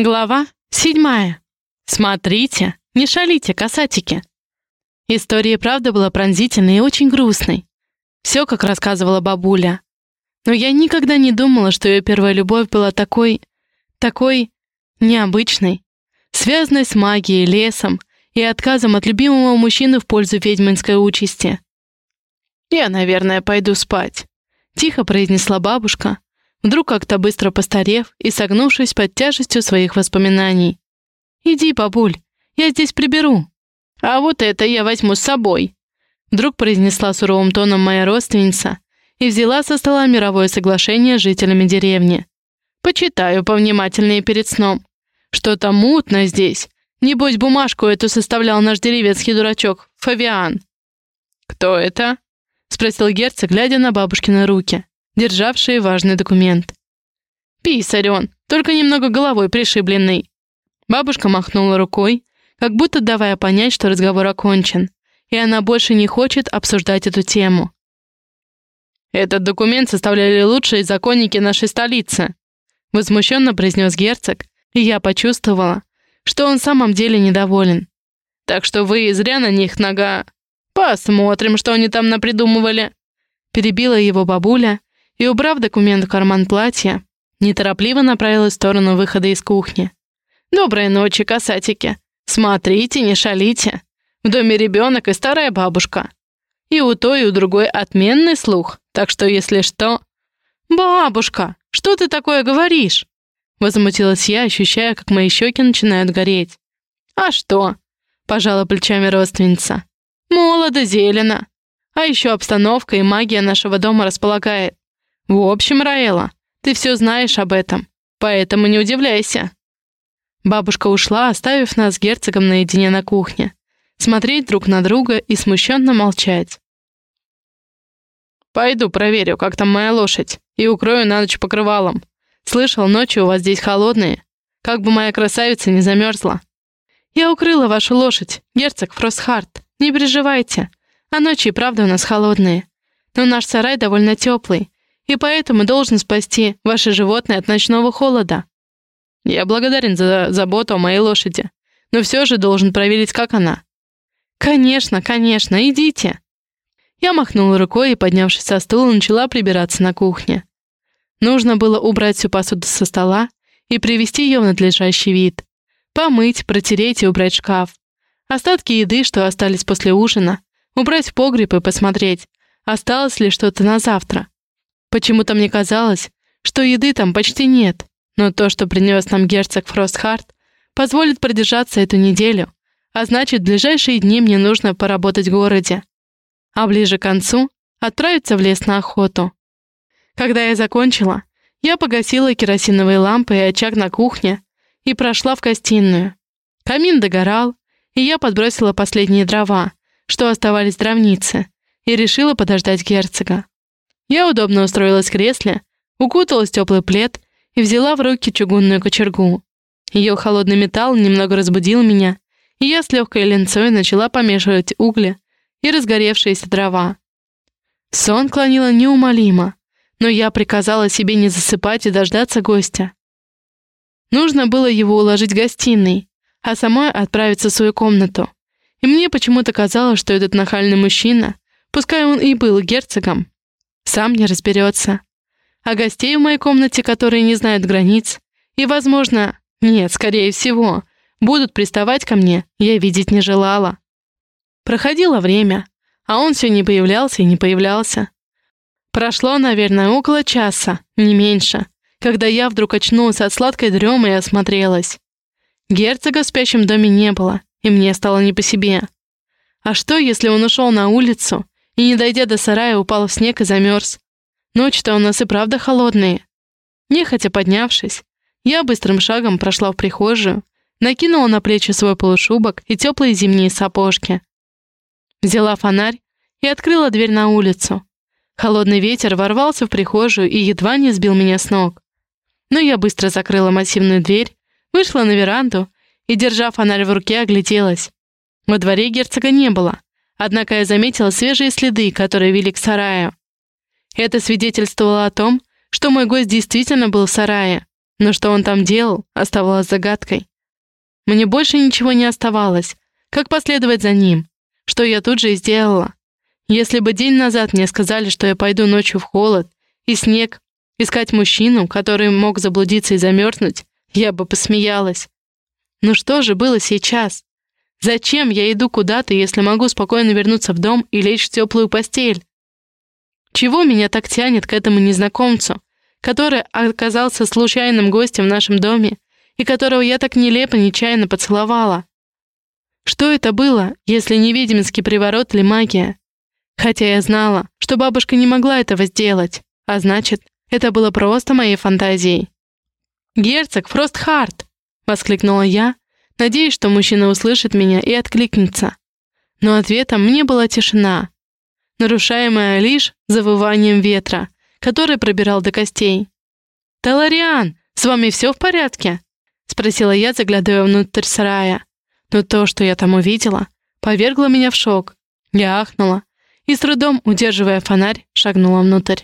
Глава седьмая. Смотрите, не шалите, касатики. История правда была пронзительной и очень грустной. Все, как рассказывала бабуля. Но я никогда не думала, что ее первая любовь была такой... такой... необычной. Связанной с магией, лесом и отказом от любимого мужчины в пользу ведьминской участи. «Я, наверное, пойду спать», — тихо произнесла бабушка, вдруг как-то быстро постарев и согнувшись под тяжестью своих воспоминаний. «Иди, бабуль, я здесь приберу». «А вот это я возьму с собой», — вдруг произнесла суровым тоном моя родственница и взяла со стола мировое соглашение с жителями деревни. «Почитаю повнимательнее перед сном. Что-то мутно здесь. Небось, бумажку эту составлял наш деревенский дурачок, Фавиан». «Кто это?» — спросил герцог, глядя на бабушкины руки державшие важный документ. «Писарь он, только немного головой пришибленный». Бабушка махнула рукой, как будто давая понять, что разговор окончен, и она больше не хочет обсуждать эту тему. «Этот документ составляли лучшие законники нашей столицы», возмущенно произнес герцог, и я почувствовала, что он в самом деле недоволен. «Так что вы зря на них нога...» «Посмотрим, что они там напридумывали», перебила его бабуля и, убрав документ в карман платья, неторопливо направилась в сторону выхода из кухни. «Доброй ночи, касатики! Смотрите, не шалите! В доме ребенок и старая бабушка. И у той, и у другой отменный слух, так что, если что...» «Бабушка, что ты такое говоришь?» Возмутилась я, ощущая, как мои щеки начинают гореть. «А что?» — пожала плечами родственница. «Молодо, зелено. А еще обстановка и магия нашего дома располагает. В общем, Раэла, ты все знаешь об этом, поэтому не удивляйся. Бабушка ушла, оставив нас с герцогом наедине на кухне, смотреть друг на друга и смущенно молчать. «Пойду проверю, как там моя лошадь, и укрою на ночь покрывалом. Слышал, ночи у вас здесь холодные. Как бы моя красавица не замерзла. Я укрыла вашу лошадь, герцог Фросхарт. Не переживайте. А ночи и правда у нас холодные. Но наш сарай довольно теплый, и поэтому должен спасти ваше животное от ночного холода. Я благодарен за заботу о моей лошади, но все же должен проверить, как она. Конечно, конечно, идите. Я махнула рукой и, поднявшись со стула, начала прибираться на кухне. Нужно было убрать всю посуду со стола и привести ее в надлежащий вид. Помыть, протереть и убрать шкаф. Остатки еды, что остались после ужина, убрать в погреб и посмотреть, осталось ли что-то на завтра. Почему-то мне казалось, что еды там почти нет, но то, что принес нам герцог Фростхарт, позволит продержаться эту неделю, а значит, в ближайшие дни мне нужно поработать в городе, а ближе к концу отправиться в лес на охоту. Когда я закончила, я погасила керосиновые лампы и очаг на кухне и прошла в гостиную. Камин догорал, и я подбросила последние дрова, что оставались в дровнице, и решила подождать герцога. Я удобно устроилась в кресле, укуталась в теплый плед и взяла в руки чугунную кочергу. Ее холодный металл немного разбудил меня, и я с легкой ленцой начала помешивать угли и разгоревшиеся дрова. Сон клонила неумолимо, но я приказала себе не засыпать и дождаться гостя. Нужно было его уложить в гостиной, а самой отправиться в свою комнату. И мне почему-то казалось, что этот нахальный мужчина, пускай он и был герцогом, сам не разберется. А гостей в моей комнате, которые не знают границ, и, возможно, нет, скорее всего, будут приставать ко мне, я видеть не желала. Проходило время, а он все не появлялся и не появлялся. Прошло, наверное, около часа, не меньше, когда я вдруг очнулась от сладкой дремы и осмотрелась. Герцога в спящем доме не было, и мне стало не по себе. А что, если он ушел на улицу и, не дойдя до сарая, упал в снег и замерз. Ночи-то у нас и правда холодные. Нехотя поднявшись, я быстрым шагом прошла в прихожую, накинула на плечи свой полушубок и теплые зимние сапожки. Взяла фонарь и открыла дверь на улицу. Холодный ветер ворвался в прихожую и едва не сбил меня с ног. Но я быстро закрыла массивную дверь, вышла на веранду и, держа фонарь в руке, огляделась. Во дворе герцога не было, Однако я заметила свежие следы, которые вели к сараю. Это свидетельствовало о том, что мой гость действительно был в сарае. Но что он там делал, оставалось загадкой. Мне больше ничего не оставалось. Как последовать за ним? Что я тут же и сделала. Если бы день назад мне сказали, что я пойду ночью в холод и снег искать мужчину, который мог заблудиться и замерзнуть, я бы посмеялась. Ну что же было сейчас? Зачем я иду куда-то, если могу спокойно вернуться в дом и лечь в теплую постель? Чего меня так тянет к этому незнакомцу, который оказался случайным гостем в нашем доме и которого я так нелепо нечаянно поцеловала? Что это было, если не ведьминский приворот или магия? Хотя я знала, что бабушка не могла этого сделать, а значит, это было просто моей фантазией. «Герцог Фростхарт!» — воскликнула я, надеясь, что мужчина услышит меня и откликнется. Но ответом мне была тишина, нарушаемая лишь завыванием ветра, который пробирал до костей. «Талариан, с вами все в порядке?» — спросила я, заглядывая внутрь сарая. Но то, что я там увидела, повергло меня в шок. Я ахнула и, с трудом удерживая фонарь, шагнула внутрь.